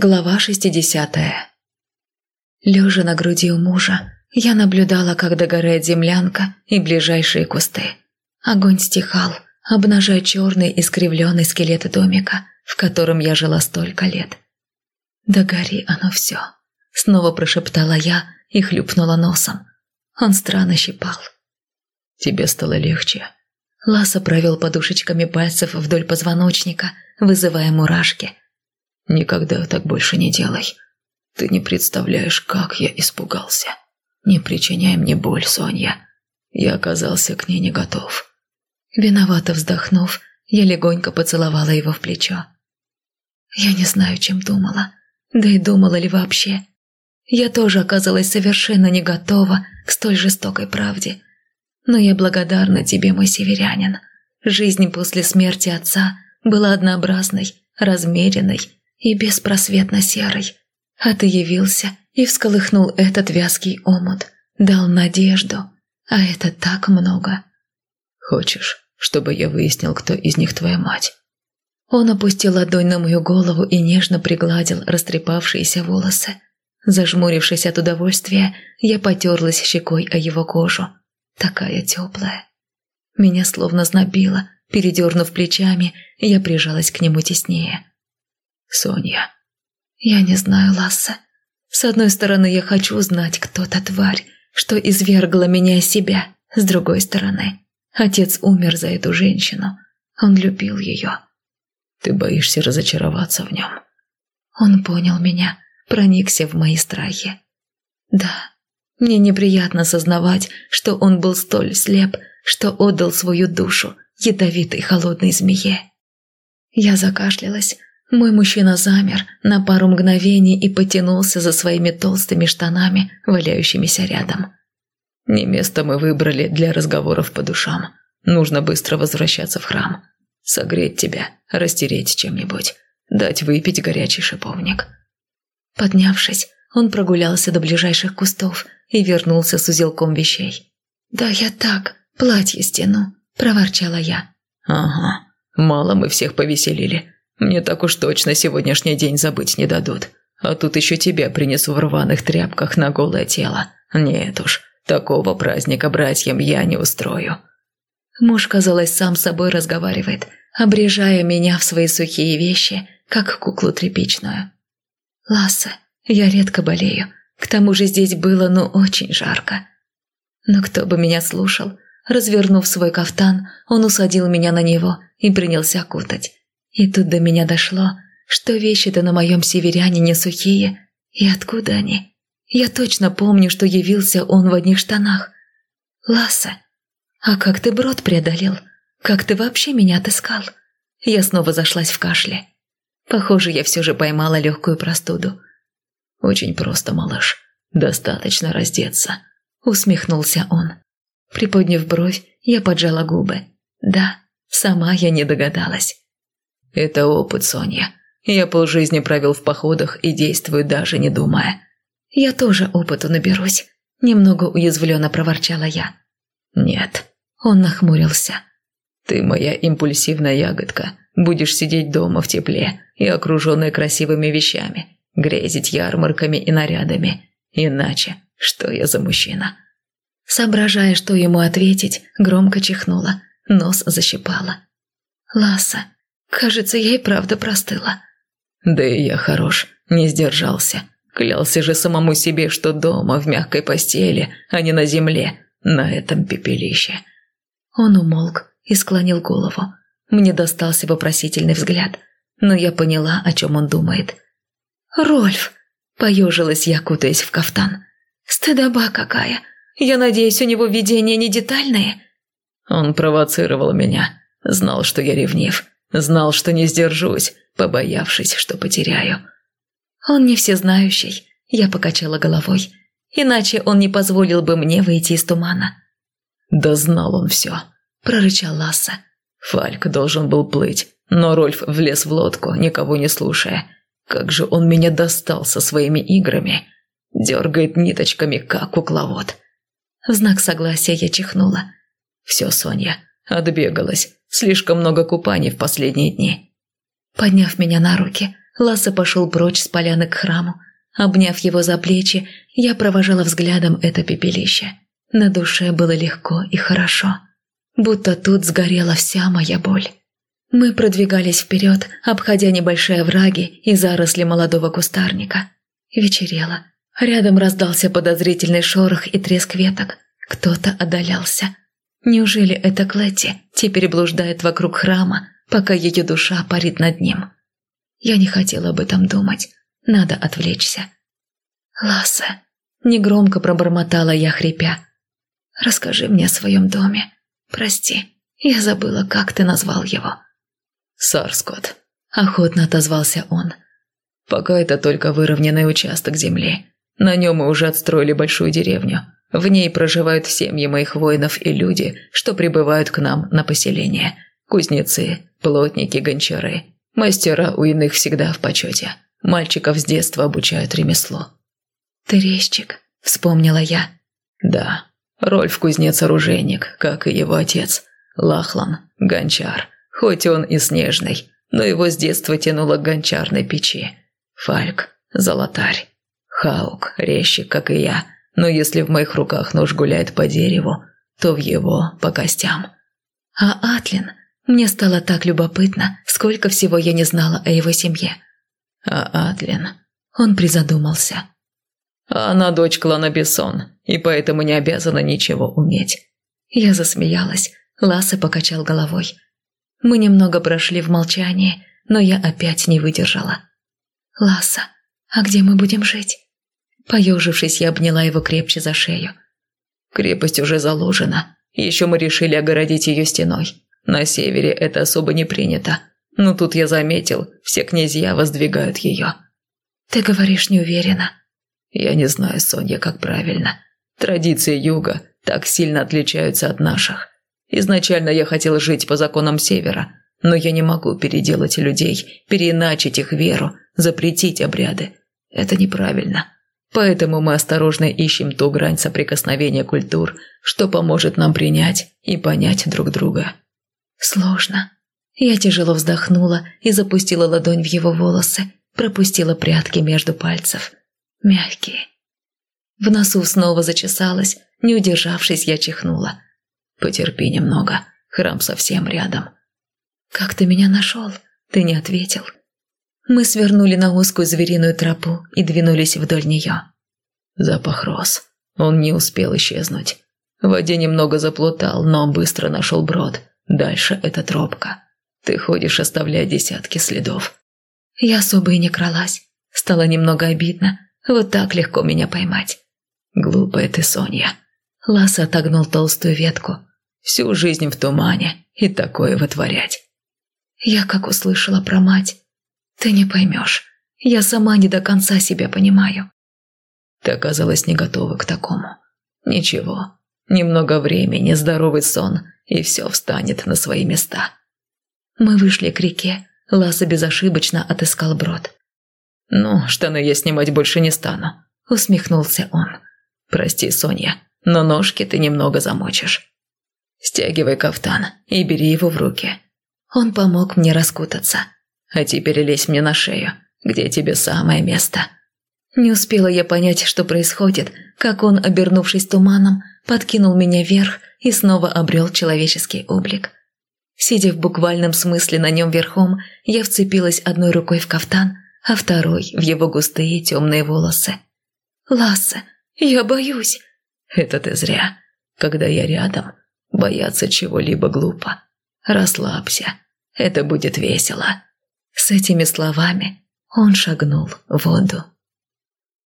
Глава 60 Лежа на груди у мужа, я наблюдала, как догорает землянка и ближайшие кусты. Огонь стихал, обнажая черный искривленный скелет домика, в котором я жила столько лет. «Да гори оно все!» – снова прошептала я и хлюпнула носом. Он странно щипал. «Тебе стало легче?» Ласа провел подушечками пальцев вдоль позвоночника, вызывая мурашки – Никогда так больше не делай. Ты не представляешь, как я испугался. Не причиняй мне боль, Соня. Я оказался к ней не готов. Виновато вздохнув, я легонько поцеловала его в плечо. Я не знаю, чем думала. Да и думала ли вообще. Я тоже оказалась совершенно не готова к столь жестокой правде. Но я благодарна тебе, мой северянин. Жизнь после смерти отца была однообразной, размеренной и беспросветно серый. А ты явился и всколыхнул этот вязкий омут, дал надежду, а это так много. Хочешь, чтобы я выяснил, кто из них твоя мать? Он опустил ладонь на мою голову и нежно пригладил растрепавшиеся волосы. Зажмурившись от удовольствия, я потерлась щекой о его кожу. Такая теплая. Меня словно знобило, передернув плечами, я прижалась к нему теснее. Соня. Я не знаю, Ласса. С одной стороны, я хочу знать, кто та тварь, что извергла меня из себя. С другой стороны, отец умер за эту женщину. Он любил ее. Ты боишься разочароваться в нем. Он понял меня, проникся в мои страхи. Да, мне неприятно сознавать, что он был столь слеп, что отдал свою душу ядовитой холодной змее. Я закашлялась, мой мужчина замер на пару мгновений и потянулся за своими толстыми штанами, валяющимися рядом. «Не место мы выбрали для разговоров по душам. Нужно быстро возвращаться в храм. Согреть тебя, растереть чем-нибудь, дать выпить горячий шиповник». Поднявшись, он прогулялся до ближайших кустов и вернулся с узелком вещей. «Да я так, платье стяну», – проворчала я. «Ага, мало мы всех повеселили. Мне так уж точно сегодняшний день забыть не дадут. А тут еще тебя принесу в рваных тряпках на голое тело. Нет уж, такого праздника братьям я не устрою». Муж, казалось, сам с собой разговаривает, обрежая меня в свои сухие вещи, как куклу тряпичную. «Ласса, я редко болею. К тому же здесь было, ну, очень жарко». Но кто бы меня слушал? Развернув свой кафтан, он усадил меня на него и принялся кутать. И тут до меня дошло, что вещи-то на моем северянине сухие. И откуда они? Я точно помню, что явился он в одних штанах. Ласса, а как ты брод преодолел? Как ты вообще меня отыскал? Я снова зашлась в кашле. Похоже, я все же поймала легкую простуду. «Очень просто, малыш. Достаточно раздеться», — усмехнулся он. Приподняв бровь, я поджала губы. Да, сама я не догадалась. Это опыт, Соня. Я полжизни провел в походах и действую даже не думая. Я тоже опыту наберусь. Немного уязвленно проворчала я. Нет. Он нахмурился. Ты моя импульсивная ягодка. Будешь сидеть дома в тепле и окруженная красивыми вещами. Грезить ярмарками и нарядами. Иначе, что я за мужчина? Соображая, что ему ответить, громко чихнула. Нос защипала. «Ласса, Кажется, я и правда простыла. Да и я хорош, не сдержался. Клялся же самому себе, что дома, в мягкой постели, а не на земле, на этом пепелище. Он умолк и склонил голову. Мне достался вопросительный взгляд, но я поняла, о чем он думает. «Рольф!» – поежилась я, кутаясь в кафтан. «Стыдоба какая! Я надеюсь, у него видения не детальные?» Он провоцировал меня, знал, что я ревнив, Знал, что не сдержусь, побоявшись, что потеряю. Он не всезнающий, я покачала головой. Иначе он не позволил бы мне выйти из тумана. Да знал он все, прорычал Ласса. Фальк должен был плыть, но Рольф влез в лодку, никого не слушая. Как же он меня достал со своими играми. Дергает ниточками, как кукловод. В знак согласия я чихнула. Все, Соня, отбегалась. Слишком много купаний в последние дни. Подняв меня на руки, Ласса пошел прочь с поляны к храму. Обняв его за плечи, я провожала взглядом это пепелище. На душе было легко и хорошо. Будто тут сгорела вся моя боль. Мы продвигались вперед, обходя небольшие враги и заросли молодого кустарника. Вечерело. Рядом раздался подозрительный шорох и треск веток. Кто-то отдалялся. Неужели эта Клетти теперь блуждает вокруг храма, пока ее душа парит над ним? Я не хотела об этом думать. Надо отвлечься. «Лассе», — негромко пробормотала я, хрипя. «Расскажи мне о своем доме. Прости, я забыла, как ты назвал его». «Сарскот», — охотно отозвался он. «Пока это только выровненный участок земли. На нем мы уже отстроили большую деревню. В ней проживают семьи моих воинов и люди, что прибывают к нам на поселение. Кузнецы, плотники, гончары. Мастера у иных всегда в почете. Мальчиков с детства обучают ремеслу». «Ты резчик», — вспомнила я. «Да, Рольф кузнец-оружейник, как и его отец. Лахлан – гончар, хоть он и снежный, но его с детства тянуло к гончарной печи. Фальк – золотарь. Хаук – резчик, как и я, но если в моих руках нож гуляет по дереву, то в его – по костям. А Атлин? Мне стало так любопытно, сколько всего я не знала о его семье. А Атлин? Он призадумался. Она дочь клана Бессон, и поэтому не обязана ничего уметь. Я засмеялась, Лассе покачал головой. Мы немного прошли в молчании, но я опять не выдержала. «Ласса, а где мы будем жить?» Поежившись, я обняла его крепче за шею. «Крепость уже заложена. Еще мы решили огородить ее стеной. На севере это особо не принято. Но тут я заметил, все князья воздвигают ее». «Ты говоришь неуверенно». «Я не знаю, Соня, как правильно. Традиции юга так сильно отличаются от наших. Изначально я хотел жить по законам Севера, но я не могу переделать людей, переиначить их веру, запретить обряды. Это неправильно. Поэтому мы осторожно ищем ту грань соприкосновения культур, что поможет нам принять и понять друг друга. Сложно. Я тяжело вздохнула и запустила ладонь в его волосы, пропустила прядки между пальцев. Мягкие. В носу снова зачесалась, не удержавшись, я чихнула. «Потерпи немного, храм совсем рядом». «Как ты меня нашел?» Ты не ответил. Мы свернули на узкую звериную тропу и двинулись вдоль нее. Запах рос. Он не успел исчезнуть. В воде немного заплутал, но быстро нашел брод. Дальше это тропка. Ты ходишь, оставляя десятки следов. Я особо и не кралась. Стало немного обидно. Вот так легко меня поймать. Глупая ты, Соня. Ласса отогнул толстую ветку. Всю жизнь в тумане и такое вытворять. Я как услышала про мать. Ты не поймешь. Я сама не до конца себя понимаю. Ты оказалась не готова к такому. Ничего. Немного времени, здоровый сон, и все встанет на свои места. Мы вышли к реке. Ласса безошибочно отыскал брод. «Ну, штаны я снимать больше не стану», — усмехнулся он. «Прости, Соня, но ножки ты немного замочишь. Стягивай кафтан и бери его в руки». Он помог мне раскутаться. «А теперь лезь мне на шею, где тебе самое место». Не успела я понять, что происходит, как он, обернувшись туманом, подкинул меня вверх и снова обрел человеческий облик. Сидя в буквальном смысле на нем верхом, я вцепилась одной рукой в кафтан, а второй в его густые темные волосы. «Лассе, я боюсь!» «Это ты зря. Когда я рядом, бояться чего-либо глупо. Расслабься, это будет весело». С этими словами он шагнул в воду.